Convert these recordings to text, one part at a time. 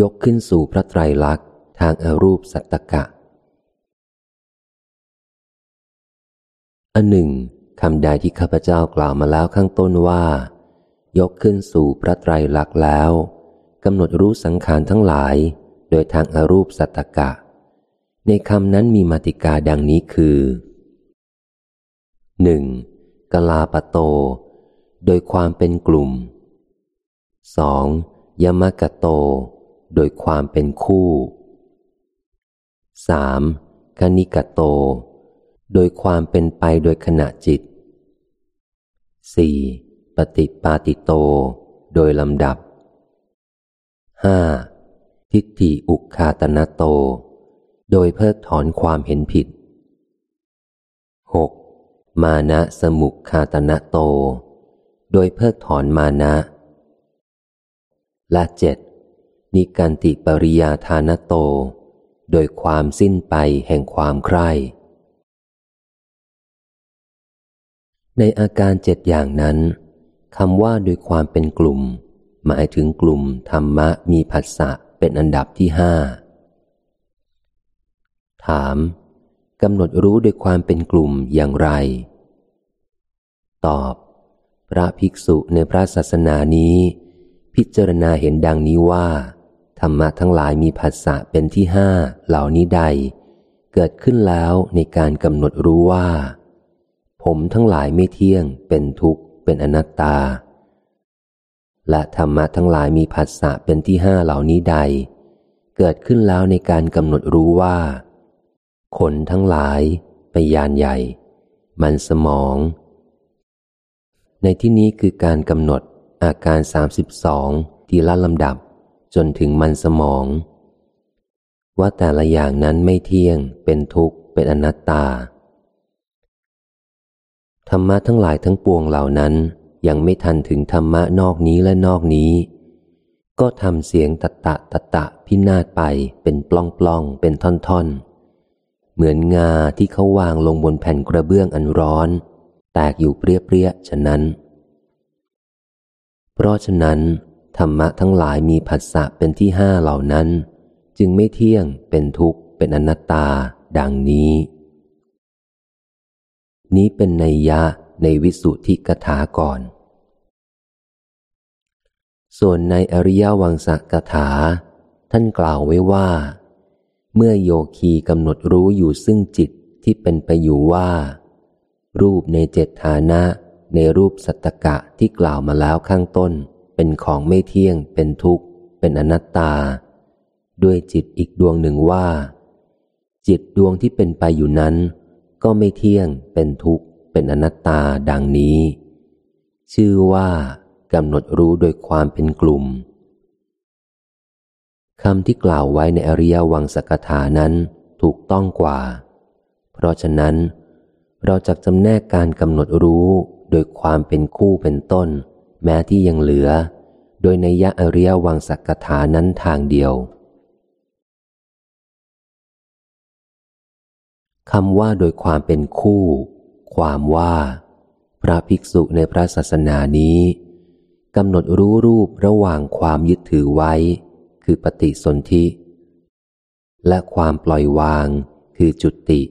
ยกขึ้นสู่พระไตรลักษณ์ทางอรูปสัตตกะ อันหนึ่งคำใดที่ข้าพเจ้ากล่าวมาแล้วข้างต้นว่า ยกขึ้นสู่พระไตรลักษณ์แล้วกำหนดรู้สังขารทั้งหลาย โดยทางอรูปสัตตกะ ในคำนั้นมีมาติกาดังนี้คือหนึ่งกลาปโต โดยความเป็นกลุ่มสองยมกโต โดยความเป็นคู่สามกนิกโต โดยความเป็นไปโดยขณะจิตสี่ปฏิปาติโต โดยลำดับห้าทิฏฐิอุคาตนโต โดยเพิกถอนความเห็นผิดหกมานะสมุคาตนะโต โดยเพิกถอนมานะ และเจ็ด นิการติปริยาทานโต โดยความสิ้นไปแห่งความใคร่ในอาการเจ็ดอย่างนั้นคำว่าโดยความเป็นกลุ่ม หมายถึงกลุ่มธรรมะมีผัสสะเป็นอันดับที่ห้าถามกำหนดรู้โดยความเป็นกลุ่มอย่างไร ตอบ พระภิกษุในพระศาสนานี้ พิจารณาเห็นดังนี้ว่า ธรรมะทั้งหลายมีภาษะเป็นที่ห้าเหล่านี้ใด เกิดขึ้นแล้วในการกำหนดรู้ว่า ผมทั้งหลายไม่เที่ยง เป็นทุกข์ เป็นอนัตตา และธรรมะทั้งหลายมีภาษะเป็นที่ห้าเหล่านี้ใด เกิดขึ้นแล้วในการกำหนดรู้ว่าคนทั้งหลายไปยานใหญ่ มันสมอง ในที่นี้คือการกำหนดอาการสามสิบสองทีละลำดับ จนถึงมันสมอง ว่าแต่ละอย่างนั้นไม่เที่ยง เป็นทุกข์ เป็นอนัตตา ธรรมะทั้งหลายทั้งปวงเหล่านั้น ยังไม่ทันถึงธรรมะนอกนี้และนอกนี้ ก็ทำเสียงตะตะตะตะพินาศไปเป็นปล้องปล้องเป็นท่อนๆ เหมือนงาที่เขาวางลงบนแผ่นกระเบื้องอันร้อน แตกอยู่เปรี้ยๆฉะนั้น เพราะฉะนั้น ธรรมะทั้งหลายมีผัสสะเป็นที่ห้าเหล่านั้น จึงไม่เที่ยงเป็นทุกข์ เป็นอนัตตา ดังนี้ นี้เป็นในยะในวิสุทธิกถาก่อน ส่วนในอริยวังสกถา ท่านกล่าวไว้ว่า เมื่อโยคีกำหนดรู้อยู่ซึ่งจิตที่เป็นไปอยู่ว่า รูปในเจตฐานะในรูปสัตตกะที่กล่าวมาแล้วข้างต้น เป็นของไม่เที่ยง เป็นทุกข์ เป็นอนัตตา ด้วยจิตอีกดวงหนึ่งว่า จิตดวงที่เป็นไปอยู่นั้น ก็ไม่เที่ยง เป็นทุกข์ เป็นอนัตตาดังนี้ ชื่อว่ากำหนดรู้โดยความเป็นกลุ่มคำที่กล่าวไว้ในอริยวังสกถานั้นถูกต้องกว่า เพราะฉะนั้น เราจะจำแนกการกำหนดรู้โดยความเป็นคู่เป็นต้น แม้ที่ยังเหลือ โดยในยะอริยวังสักถานั้นทางเดียวคำว่าโดยความเป็นคู่ ความว่า พระภิกษุในพระศาสนานี้กำหนดรู้รูประหว่างความยึดถือไว้ คือปฏิสนธิ และความปล่อยวางคือจุติ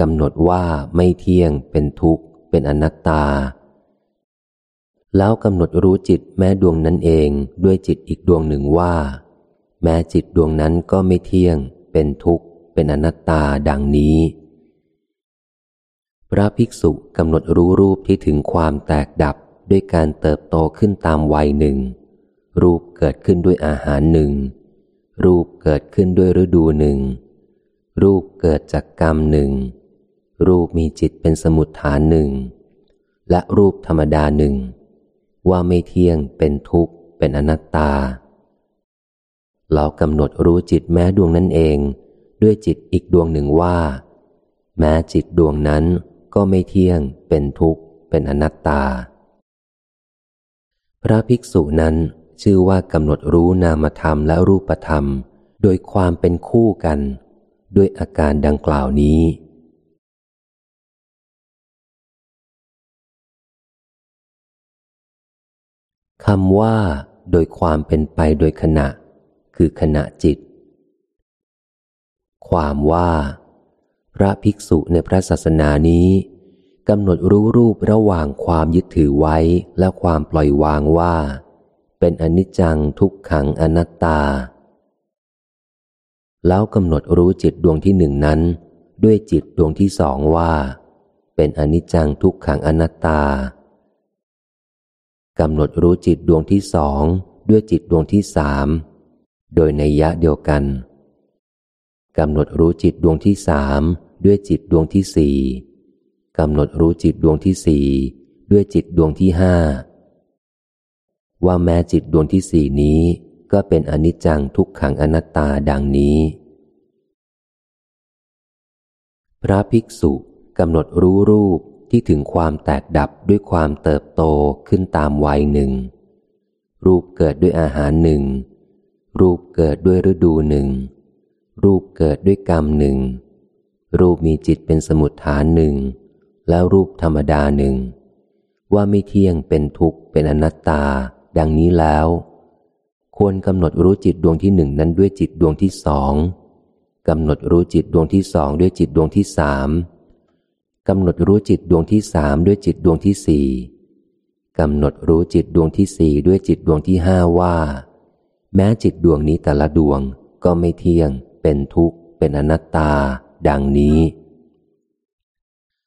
กำหนดว่าไม่เที่ยงเป็นทุกข์ เป็นอนัตตา แล้วกำหนดรู้จิตแม้ดวงนั้นเองด้วยจิตอีกดวงหนึ่งว่า แม้จิตดวงนั้นก็ไม่เที่ยง เป็นทุกข์ เป็นอนัตตาดังนี้ พระภิกษุกำหนดรู้รูปที่ถึงความแตกดับด้วยการเติบโตขึ้นตามวัยหนึ่ง รูปเกิดขึ้นด้วยอาหารหนึ่ง รูปเกิดขึ้นด้วยฤดูหนึ่ง รูปเกิดจากกรรมหนึ่ง รูปมีจิตเป็นสมุดฐานหนึ่ง และรูปธรรมดาหนึ่ง ว่าไม่เที่ยงเป็นทุกข์เป็นอนัตตา เรากำหนดรู้จิตแม้ดวงนั้นเอง ด้วยจิตอีกดวงหนึ่งว่า แม้จิตดวงนั้นก็ไม่เที่ยงเป็นทุกข์เป็นอนัตตา พระภิกษุนั้นชื่อว่ากำหนดรู้นามธรรมและรูปธรรม โดยความเป็นคู่กัน ด้วยอาการดังกล่าวนี้ คำว่า โดยความเป็นไปโดยขณะ คือขณะจิต ความว่า พระภิกษุในพระศาสนานี้กำหนดรู้รูประหว่างความยึดถือไว้และความปล่อยวางว่า เป็นอนิจจังทุกขังอนัตตา แล้วกำหนดรู้จิตดวงที่หนึ่งนั้น ด้วยจิตดวงที่สองว่า เป็นอนิจจังทุกขังอนัตตา กำหนดรู้จิตดวงที่สองด้วยจิตดวงที่สามโดยในยะเดียวกันกำหนดรู้จิตดวงที่สามด้วยจิตดวงที่สี่กำหนดรู้จิตดวงที่สี่ด้วยจิตดวงที่ห้าว่าแม้จิตดวงที่สี่นี้ ก็เป็นอนิจจังทุกขังอนัตตาดังนี้ พระภิกษุกำหนดรู้รูป ที่ถึงความแตกดับด้วยความเติบโตขึ้นตามวัยหนึ่ง รูปเกิดด้วยอาหารหนึ่ง รูปเกิดด้วยฤดูหนึ่ง รูปเกิดด้วยกรรมหนึ่ง รูปมีจิตเป็นสมุดฐานหนึ่ง แล้วรูปธรรมดาหนึ่ง ว่าไม่เที่ยงเป็นทุกข์เป็นอนัตตา ดังนี้แล้ว ควรกำหนดรู้จิตดวงที่หนึ่งนั้นด้วยจิตดวงที่สองกำหนดรู้จิตดวงที่สองด้วยจิตดวงที่สาม กำหนดรู้จิตดวงที่สามด้วยจิตดวงที่สี่กำหนดรู้จิตดวงที่สี่ด้วยจิตดวงที่ห้าว่า แม้จิตดวงนี้แต่ละดวงก็ไม่เที่ยง เป็นทุกข์ เป็นอนัตตา ดังนี้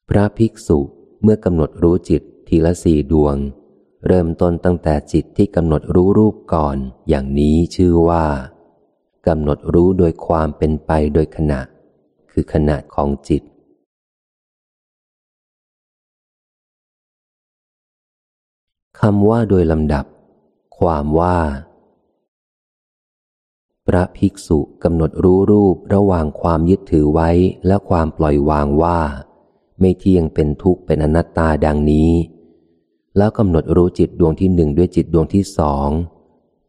พระภิกษุเมื่อกำหนดรู้จิตทีละสี่ดวง เริ่มต้นตั้งแต่จิตที่กำหนดรู้รูปก่อน อย่างนี้ชื่อว่ากำหนดรู้โดยความเป็นไปโดยขณะ คือขณะของจิต คำว่าโดยลำดับ ความว่า พระภิกษุกำหนดรู้รูประหว่างความยึดถือไว้และความปล่อยวางว่า ไม่เที่ยงเป็นทุกข์เป็นอนัตตาดังนี้ แล้วกำหนดรู้จิตดวงที่หนึ่งด้วยจิตดวงที่สอง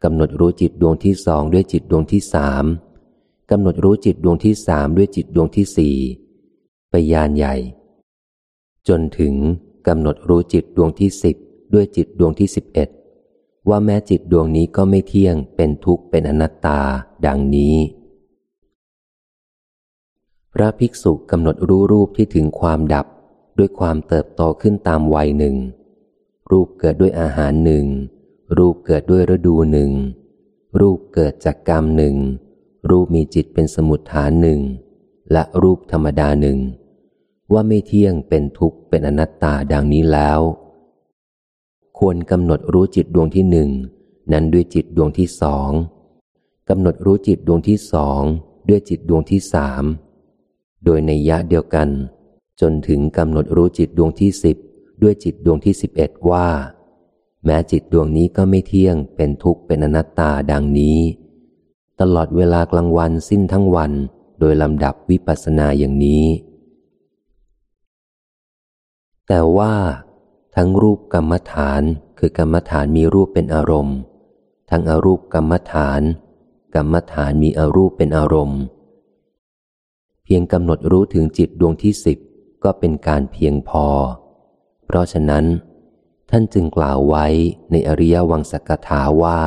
กำหนดรู้จิตดวงที่สองด้วยจิตดวงที่สามกำหนดรู้จิตดวงที่สามด้วยจิตดวงที่สี่ไปยานใหญ่ จนถึงกำหนดรู้จิตดวงที่สิบ ด้วยจิตดวงที่สิบเอ็ดว่าแม้จิตดวงนี้ก็ไม่เที่ยงเป็นทุกข์เป็นอนัตตา ดังนี้ พระภิกษุกำหนดรู้รูปที่ถึงความดับด้วยความเติบโตขึ้นตามวัยหนึ่ง รูปเกิดด้วยอาหารหนึ่ง รูปเกิดด้วยฤดูหนึ่ง รูปเกิดจากกรรมหนึ่ง รูปมีจิตเป็นสมุดฐานหนึ่ง และรูปธรรมดาหนึ่ง ว่าไม่เที่ยงเป็นทุกข์เป็นอนัตตาดังนี้แล้ว ควรกำหนดรู้จิตดวงที่หนึ่งนั้นด้วยจิตดวงที่สองกำหนดรู้จิตดวงที่สองด้วยจิตดวงที่สามโดยในยะเดียวกัน จนถึงกำหนดรู้จิตดวงที่สิบด้วยจิตดวงที่สิบเอ็ดว่า แม้จิตดวงนี้ก็ไม่เที่ยงเป็นทุกข์เป็นอนัตตาดังนี้ ตลอดเวลากลางวันสิ้นทั้งวัน โดยลำดับวิปัสสนาอย่างนี้ แต่ว่า ทั้งรูปกรรมฐานคือกรรมฐานมีรูปเป็นอารมณ์ ทั้งอรูปกรรมฐาน กรรมฐานมีอรูปเป็นอารมณ์ เพียงกำหนดรู้ถึงจิตดวงที่สิบก็เป็นการเพียงพอ เพราะฉะนั้น ท่านจึงกล่าวไว้ในอริยวังสกถาว่า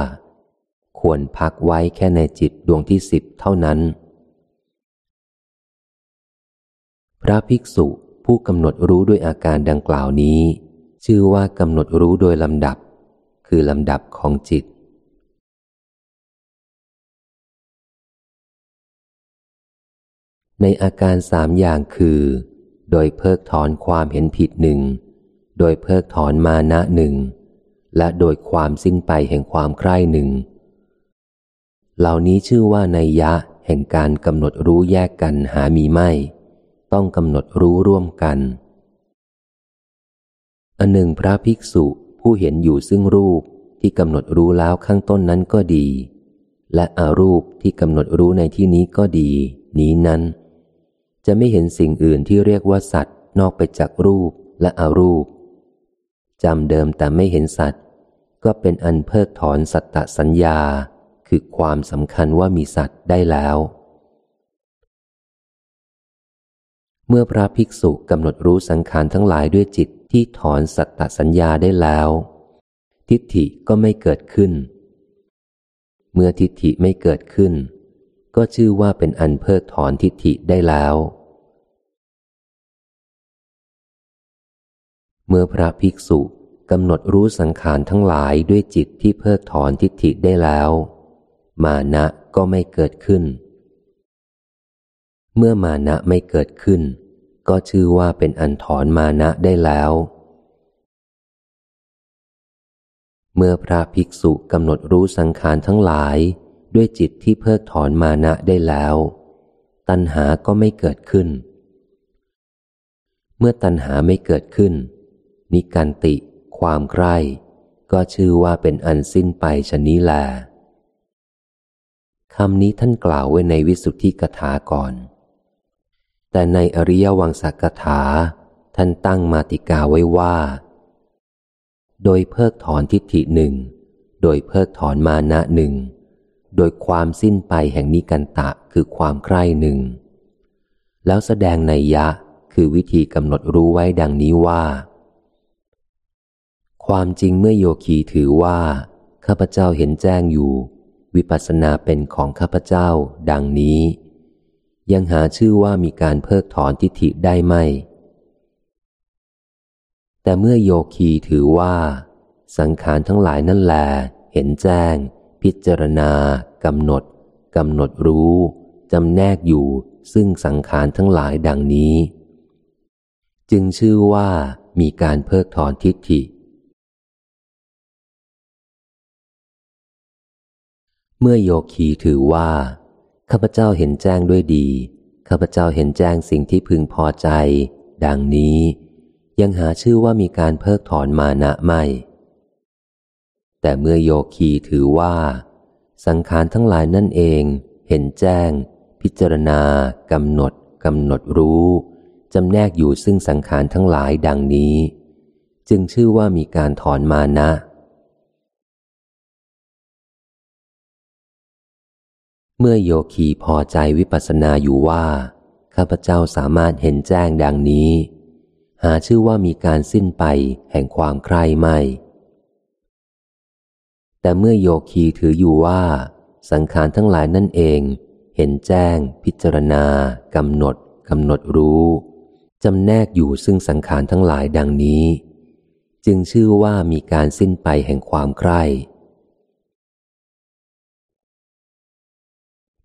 ควรพักไว้แค่ในจิตดวงที่สิบเท่านั้น พระภิกษุผู้กำหนดรู้ด้วยอาการดังกล่าวนี้ ชื่อว่ากำหนดรู้โดยลำดับ คือลำดับของจิต ในอาการสามอย่างคือ โดยเพิกถอนความเห็นผิดหนึ่ง โดยเพิกถอนมานะหนึ่ง และโดยความสิ้นไปแห่งความใคร่หนึ่ง เหล่านี้ชื่อว่าในยะแห่งการกำหนดรู้แยกกันหามีไม่ ต้องกำหนดรู้ร่วมกัน อันหนึ่งพระภิกษุผู้เห็นอยู่ซึ่งรูปที่กำหนดรู้แล้วข้างต้นนั้นก็ดี และอารูปที่กำหนดรู้ในที่นี้ก็ดี นี้นั้น จะไม่เห็นสิ่งอื่นที่เรียกว่าสัตว์ นอกไปจากรูปและอารูปจำเดิมแต่ไม่เห็นสัตว์ ก็เป็นอันเพิกถอนสัตตสัญญา คือความสำคัญว่ามีสัตว์ได้แล้ว เมื่อพระภิกษุกำหนดรู้สังขารทั้งหลายด้วยจิต ที่ถอนสัตตสัญญาได้แล้ว ทิฏฐิก็ไม่เกิดขึ้น เมื่อทิฏฐิไม่เกิดขึ้น ก็ชื่อว่าเป็นอันเพิกถอนทิฏฐิได้แล้ว เมื่อพระภิกษุกำหนดรู้สังขารทั้งหลายด้วยจิตที่เพิกถอนทิฏฐิได้แล้ว มานะก็ไม่เกิดขึ้น เมื่อมานะไม่เกิดขึ้น ก็ชื่อว่าเป็นอันถอนมานะได้แล้ว เมื่อพระภิกษุกำหนดรู้สังขารทั้งหลายด้วยจิตที่เพิกถอนมานะได้แล้ว ตัณหาก็ไม่เกิดขึ้น เมื่อตัณหาไม่เกิดขึ้น นิกันติ ความใคร่ก็ชื่อว่าเป็นอันสิ้นไปชนี้แลคำนี้ท่านกล่าวไว้ในวิสุทธิกถาก่อน แต่ในอริยวังสักถา ท่านตั้งมาติกาไว้ว่า โดยเพิกถอนทิฏฐิหนึ่ง โดยเพิกถอนมานะหนึ่ง โดยความสิ้นไปแห่งนิกันตะคือความใคร่หนึ่ง แล้วแสดงในยะคือวิธีกำหนดรู้ไว้ดังนี้ว่า ความจริงเมื่อโยคีถือว่า ข้าพเจ้าเห็นแจ้งอยู่ วิปัสสนาเป็นของข้าพเจ้า ดังนี้ ยังหาชื่อว่ามีการเพิกถอนทิฏฐิได้ไหมแต่เมื่อโยคีถือว่า สังขารทั้งหลายนั่นแล เห็นแจ้ง พิจารณากำหนดกำหนดรู้จำแนกอยู่ซึ่งสังขารทั้งหลายดังนี้ จึงชื่อว่ามีการเพิกถอนทิฏฐิ เมื่อโยคีถือว่า ข้าพเจ้าเห็นแจ้งด้วยดี ข้าพเจ้าเห็นแจ้งสิ่งที่พึงพอใจ ดังนี้ ยังหาชื่อว่ามีการเพิกถอนมานะไม่ แต่เมื่อโยคีถือว่า สังขารทั้งหลายนั่นเอง เห็นแจ้ง พิจารณากำหนดกำหนดรู้จำแนกอยู่ซึ่งสังขารทั้งหลายดังนี้ จึงชื่อว่ามีการถอนมานะ เมื่อโยคีพอใจวิปัสสนาอยู่ว่า ข้าพเจ้าสามารถเห็นแจ้งดังนี้ หาชื่อว่ามีการสิ้นไปแห่งความใคร่ไม่ แต่เมื่อโยคีถืออยู่ว่า สังขารทั้งหลายนั่นเอง เห็นแจ้ง พิจารณากำหนดกำหนดรู้จำแนกอยู่ซึ่งสังขารทั้งหลายดังนี้ จึงชื่อว่ามีการสิ้นไปแห่งความใคร่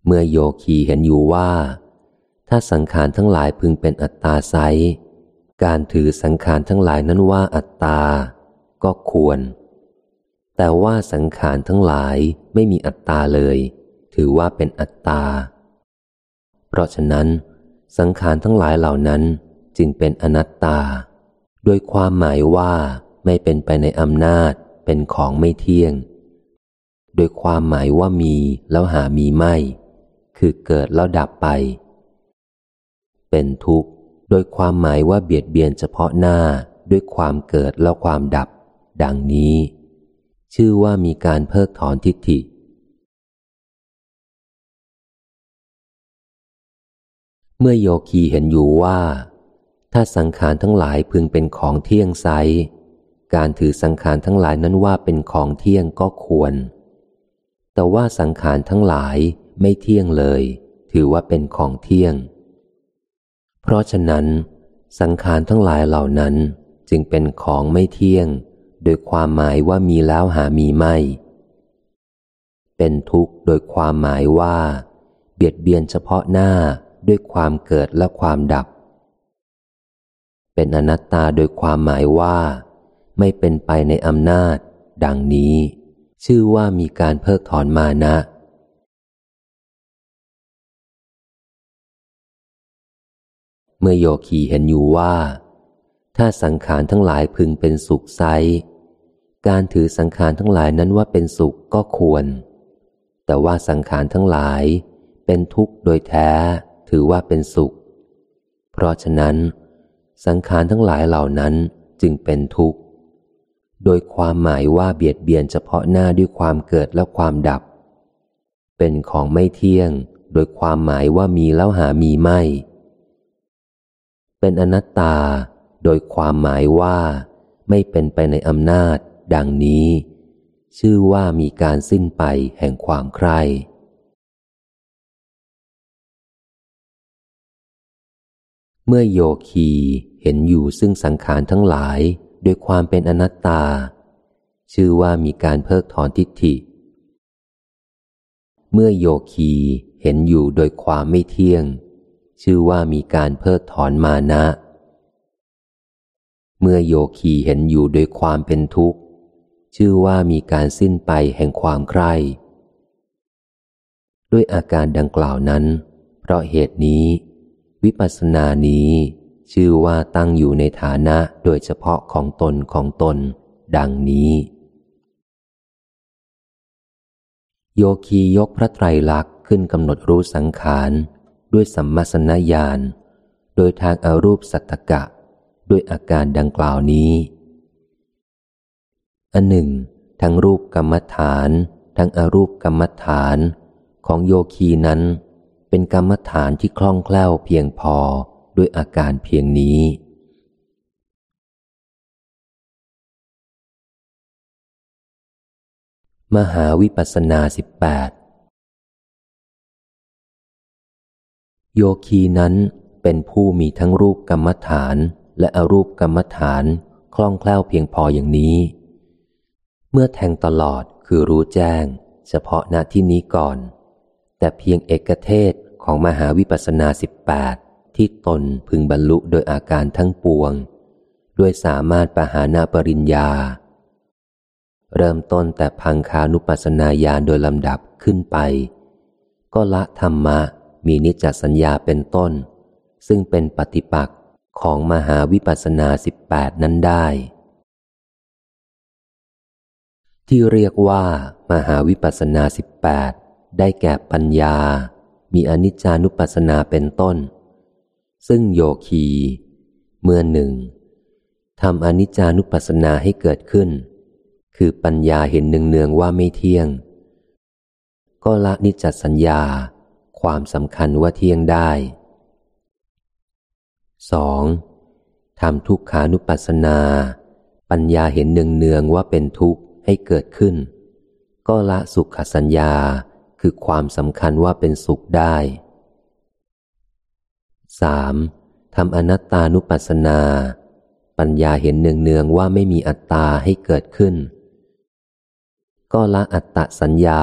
เมื่อโยคีเห็นอยู่ว่า ถ้าสังขารทั้งหลายพึงเป็นอัตตาไซการถือสังขารทั้งหลายนั้นว่าอัตตา ก็ควร แต่ว่าสังขารทั้งหลายไม่มีอัตตาเลย ถือว่าเป็นอัตตา เพราะฉะนั้น สังขารทั้งหลายเหล่านั้นจึงเป็นอนัตตาโดยความหมายว่าไม่เป็นไปในอำนาจเป็นของไม่เที่ยง โดยความหมายว่ามีแล้วหามีไม่ คือเกิดแล้วดับไป เป็นทุกข์โดยความหมายว่าเบียดเบียนเฉพาะหน้าด้วยความเกิดแล้วความดับ ดังนี้ ชื่อว่ามีการเพิกถอนทิฏฐิ เมื่อโยคีเห็นอยู่ว่า ถ้าสังขารทั้งหลายพึงเป็นของเที่ยงไซการถือสังขารทั้งหลายนั้นว่าเป็นของเที่ยงก็ควร แต่ว่าสังขารทั้งหลาย ไม่เที่ยงเลย ถือว่าเป็นของเที่ยง เพราะฉะนั้น สังขารทั้งหลายเหล่านั้นจึงเป็นของไม่เที่ยง โดยความหมายว่ามีแล้วหามีไม่ เป็นทุกข์โดยความหมายว่า เบียดเบียนเฉพาะหน้าด้วยความเกิดและความดับ เป็นอนัตตาโดยความหมายว่า ไม่เป็นไปในอำนาจ ดังนี้ ชื่อว่ามีการเพิกถอนมานะ มื่อโยคีเห็นอยู่ว่า ถ้าสังขารทั้งหลายพึงเป็นสุขไซการถือสังขารทั้งหลายนั้นว่าเป็นสุขก็ควร แต่ว่าสังขารทั้งหลายเป็นทุกข์โดยแท้ถือว่าเป็นสุข เพราะฉะนั้น สังขารทั้งหลายเหล่านั้นจึงเป็นทุกข์ โดยความหมายว่าเบียดเบียนเฉพาะหน้าด้วยความเกิดและความดับ เป็นของไม่เที่ยง โดยความหมายว่ามีแล้วหามีไม่ เป็นอนัตตาโดยความหมายว่า ไม่เป็นไปในอำนาจ ดังนี้ ชื่อว่ามีการสิ้นไปแห่งความใคร่เมื่อโยคีเห็นอยู่ซึ่งสังขารทั้งหลายโดยความเป็นอนัตตา ชื่อว่ามีการเพิกถอนทิฏฐิ เมื่อโยคีเห็นอยู่โดยความไม่เที่ยง ชื่อว่ามีการเพิกถอนมานะ เมื่อโยคีเห็นอยู่โดยความเป็นทุกข์ ชื่อว่ามีการสิ้นไปแห่งความใคร่ด้วยอาการดังกล่าวนั้น เพราะเหตุนี้ วิปัสสนานี้ ชื่อว่าตั้งอยู่ในฐานะโดยเฉพาะของตนของตน ดังนี้ โยคียกพระไตรลักษณ์ขึ้นกำหนดรู้สังขาร ด้วยสัมมาสนญาณ โดยทางอารูปสัตตกะ ด้วยอาการดังกล่าวนี้ อันหนึ่ง ทั้งรูปกรรมฐาน ทั้งอารูปกรรมฐานของโยคีนั้น เป็นกรรมฐานที่คล่องแคล่วเพียงพอด้วยอาการเพียงนี้มหาวิปัสสนาสิบแปด โยคีนั้นเป็นผู้มีทั้งรูปกรรมฐานและอรูปกรรมฐานคล่องแคล่วเพียงพออย่างนี้ เมื่อแทงตลอดคือรู้แจ้ง เฉพาะณที่นี้ก่อน แต่เพียงเอกเทศของมหาวิปัสสนาสิบแปดที่ตนพึงบรรลุโดยอาการทั้งปวง ด้วยสามารถปหานาปริญญา เริ่มต้นแต่พังคานุปัสสนาญาณโดยลำดับขึ้นไป ก็ละธรรมะ มีนิจจสัญญาเป็นต้น ซึ่งเป็นปฏิปักษ์ของมหาวิปัสสนาสิบแปดนั้นได้ ที่เรียกว่ามหาวิปัสสนาสิบแปดได้แก่ปัญญา มีอนิจจานุปัสสนาเป็นต้น ซึ่งโยคี เมื่อหนึ่งทำอนิจจานุปัสสนาให้เกิดขึ้น คือปัญญาเห็นเนืองๆว่าไม่เที่ยง ก็ละนิจจสัญญา ความสำคัญว่าเที่ยงได้สองทำทุกขานุปัสสนา ปัญญาเห็นเนืองๆว่าเป็นทุกข์ให้เกิดขึ้น ก็ละสุขสัญญาคือความสำคัญว่าเป็นสุขได้ 3. ทำอนัตตานุปัสสนา ปัญญาเห็นเนืองๆว่าไม่มีอัตตาให้เกิดขึ้น ก็ละอัตตสัญญา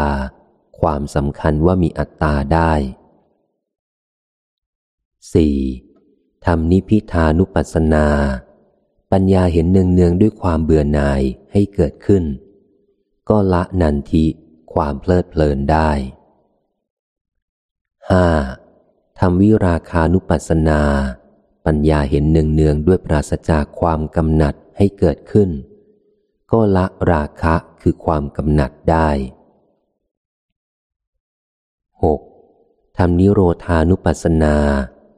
ความสำคัญว่ามีอัตตาได้ 4. ทำนิพิทานุปัสสนา ปัญญาเห็นเนืองๆด้วยความเบื่อหน่ายให้เกิดขึ้น ก็ละนันทิความเพลิดเพลินได้ห้าทำวิราคานุปัสสนา ปัญญาเห็นเนืองเนืองด้วยปราศจากความกำหนัดให้เกิดขึ้น ก็ละราคะคือความกำหนัดได้ หกทำนิโรธานุปัสสนา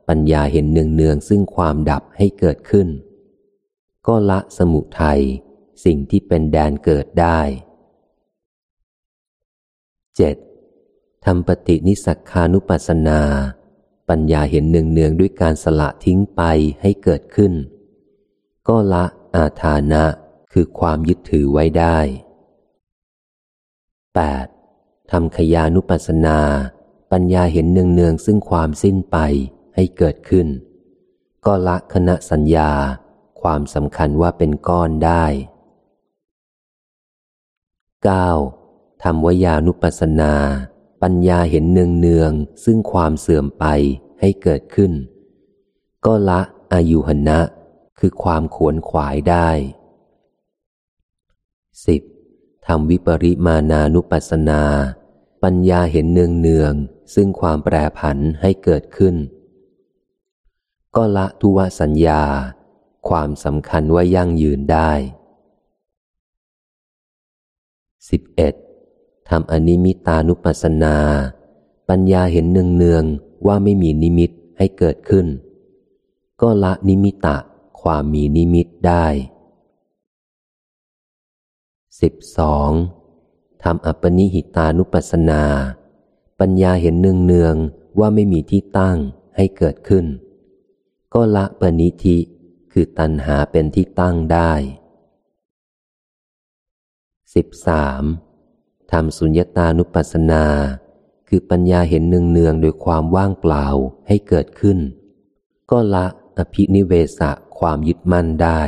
ปัญญาเห็นเนืองเนืองซึ่งความดับให้เกิดขึ้น ก็ละสมุทัยสิ่งที่เป็นแดนเกิดได้เจ็ดทำปฏินิสักคานุปัสสนา ปัญญาเห็นเนืองๆด้วยการสละทิ้งไปให้เกิดขึ้น ก็ละอาทานะคือความยึดถือไว้ได้ 8. ทำขยานุปัสสนา ปัญญาเห็นเนืองๆซึ่งความสิ้นไปให้เกิดขึ้น ก็ละคณะสัญญา ความสำคัญว่าเป็นก้อนได้ 9. ทำวยานุปัสนา ปัญญาเห็นเนืองเนืองซึ่งความเสื่อมไปให้เกิดขึ้น ก็ละอายุหนะ คือความขวนขวายได้สิบทำวิปริมานานุปัสนา ปัญญาเห็นเนืองเนือง ซึ่งความแปรผันให้เกิดขึ้น ก็ละทุวสัญญา ความสำคัญว่ายั่งยืนได้สิบเอ็ดทำอนิมิตานุปัสสนา ปัญญาเห็นเนืองๆว่าไม่มีนิมิตให้เกิดขึ้น ก็ละนิมิตะความมีนิมิตได้สิบสองทำอัปนิหิตานุปัสสนา ปัญญาเห็นเนืองๆว่าไม่มีที่ตั้งให้เกิดขึ้น ก็ละปณิธิคือตัณหาเป็นที่ตั้งได้สิบสามทำสุญญตานุปัสสนา คือปัญญาเห็นเนืองๆโดยความว่างเปล่าให้เกิดขึ้น ก็ละอภินิเวสะความยึดมั่นได้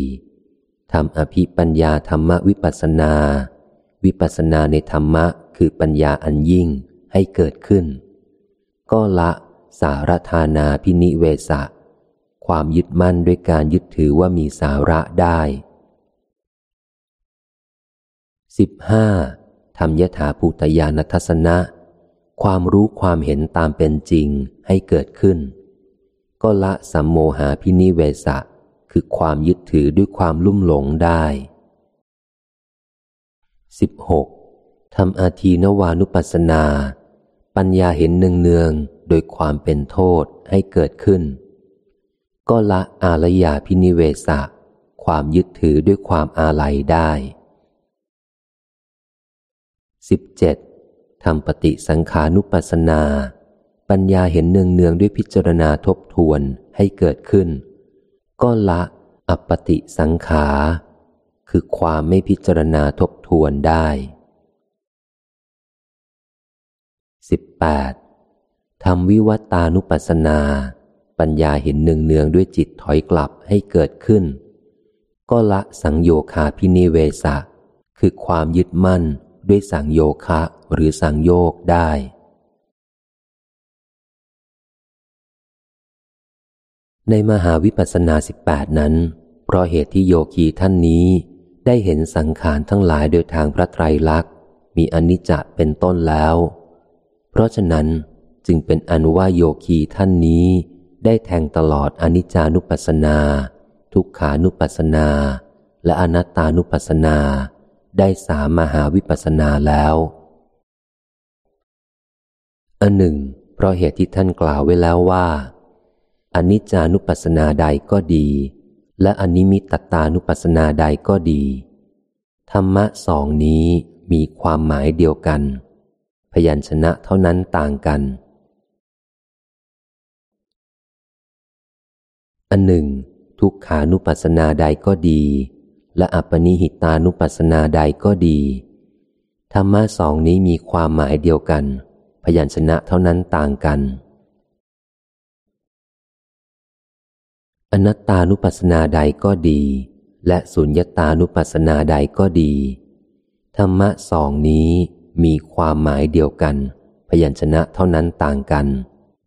14. ทำอภิปัญญาธรรมวิปัสสนา วิปัสนาในธรรมะคือปัญญาอันยิ่งให้เกิดขึ้น ก็ละสารธานาพินิเวสะ ความยึดมั่นด้วยการยึดถือว่ามีสาระได้ 15. ทำยถาภูตยานทัศนะ ความรู้ความเห็นตามเป็นจริงให้เกิดขึ้น ก็ละสัมโมหาพินิเวสะ คือความยึดถือด้วยความลุ่มหลงได้ 16. ทำอาทีนวานุปัสนา ปัญญาเห็นเนืองๆ โดยความเป็นโทษให้เกิดขึ้น ก็ละอารยาพินิเวสะ ความยึดถือด้วยความอาลัยได้ 17. ทำปฏิสังขานุปัสนา ปัญญาเห็นเนืองๆ ด้วยพิจารณาทบทวนให้เกิดขึ้น ก็ละอัปปติสังขา คือความไม่พิจารณาทบทวนได้ 18. ทำวิวัตานุปัสนา ปัญญาเห็นเนืองเนืองด้วยจิตถอยกลับให้เกิดขึ้น ก็ละสังโยคาพินิเวสะ คือความยึดมั่นด้วยสังโยคะหรือสังโยกได้ ในมหาวิปัสสนาสิบแปดนั้น เพราะเหตุที่โยคีท่านนี้ ได้เห็นสังขารทั้งหลายโดยทางพระไตรลักษณ์ มีอนิจจะเป็นต้นแล้ว เพราะฉะนั้นจึงเป็นอนุว่าโยคีท่านนี้ได้แทงตลอดอนิจจานุปัสสนา ทุกขานุปัสสนา และอนัตตานุปัสสนา ได้สามมหาวิปัสสนาแล้วอันหนึ่ง เพราะเหตุที่ท่านกล่าวไว้แล้วว่าอนิจจานุปัสสนาใดก็ดี และอนิมิตตานุปัสสนาใดก็ดี ธรรมะสองนี้มีความหมายเดียวกัน พยัญชนะเท่านั้นต่างกัน อันหนึ่ง ทุกขานุปัสสนาใดก็ดี และอัปปนิหิตานุปัสสนาใดก็ดี ธรรมะสองนี้มีความหมายเดียวกัน พยัญชนะเท่านั้นต่างกัน อนัตตานุปัสสนาใดก็ดี และสุญญตานุปัสสนาใดก็ดี ธรรมะสองนี้มีความหมายเดียวกัน พยัญชนะเท่านั้นต่างกัน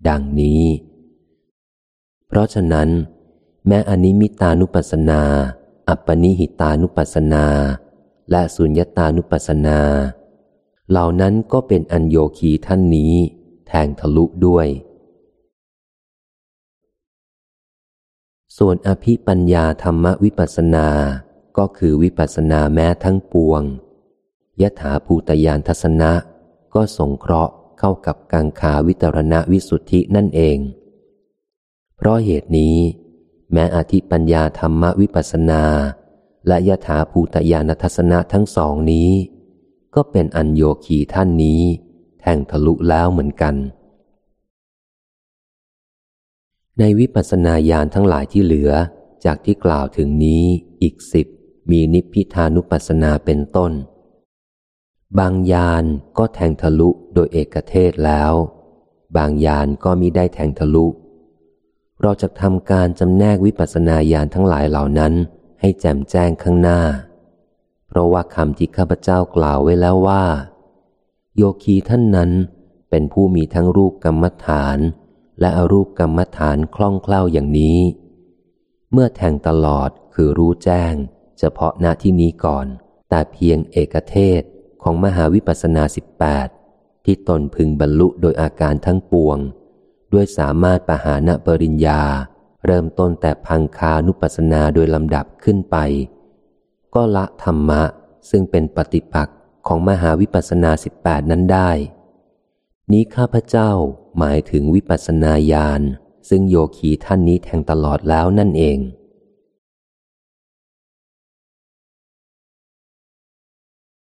ดังนี้ เพราะฉะนั้น แม้อนิมิตานุปัสสนา อัปปนิหิตานุปัสสนา และสุญญตานุปัสสนา เหล่านั้นก็เป็นอัญโยคีท่านนี้ แทงทะลุด้วย ส่วนอภิปัญญาธรรมวิปัสสนา ก็คือวิปัสสนาแม้ทั้งปวง ยถาภูตยานทัศนะ ก็สงเคราะห์เข้ากับกังขาวิตรณวิสุทธินั่นเอง เพราะเหตุนี้ แม้อธิปัญญาธรรมวิปัสสนา และยถาภูตยานทัศนะทั้งสองนี้ ก็เป็นอัญโยคีท่านนี้ แทงทะลุแล้วเหมือนกัน ในวิปัสสนาญาณทั้งหลายที่เหลือจากที่กล่าวถึงนี้อีกสิบมีนิพพิทานุปัสสนาเป็นต้น บางญาณก็แทงทะลุโดยเอกเทศแล้ว บางญาณก็มิได้แทงทะลุ เราจะทำการจำแนกวิปัสสนาญาณทั้งหลายเหล่านั้น ให้แจ่มแจ้งข้างหน้า เพราะว่าคำที่ข้าพเจ้ากล่าวไว้แล้วว่า โยคีท่านนั้นเป็นผู้มีทั้งรูปกรรมฐาน และอรูปกรรมฐานคล่องแคล่วอย่างนี้ เมื่อแทงตลอดคือรู้แจ้ง เฉพาะณที่นี้ก่อน แต่เพียงเอกเทศของมหาวิปัสสนาสิบแปดที่ตนพึงบรรลุโดยอาการทั้งปวง ด้วยสามารถปหาณปริญญา เริ่มต้นแต่พังคานุปัสสนาโดยลำดับขึ้นไป ก็ละธรรมะซึ่งเป็นปฏิปักษ์ของมหาวิปัสสนาสิบแปดนั้นได้ นี้ข้าพเจ้า หมายถึงวิปัสสนาญาณซึ่งโยคีท่านนี้แทงตลอดแล้วนั่นเอง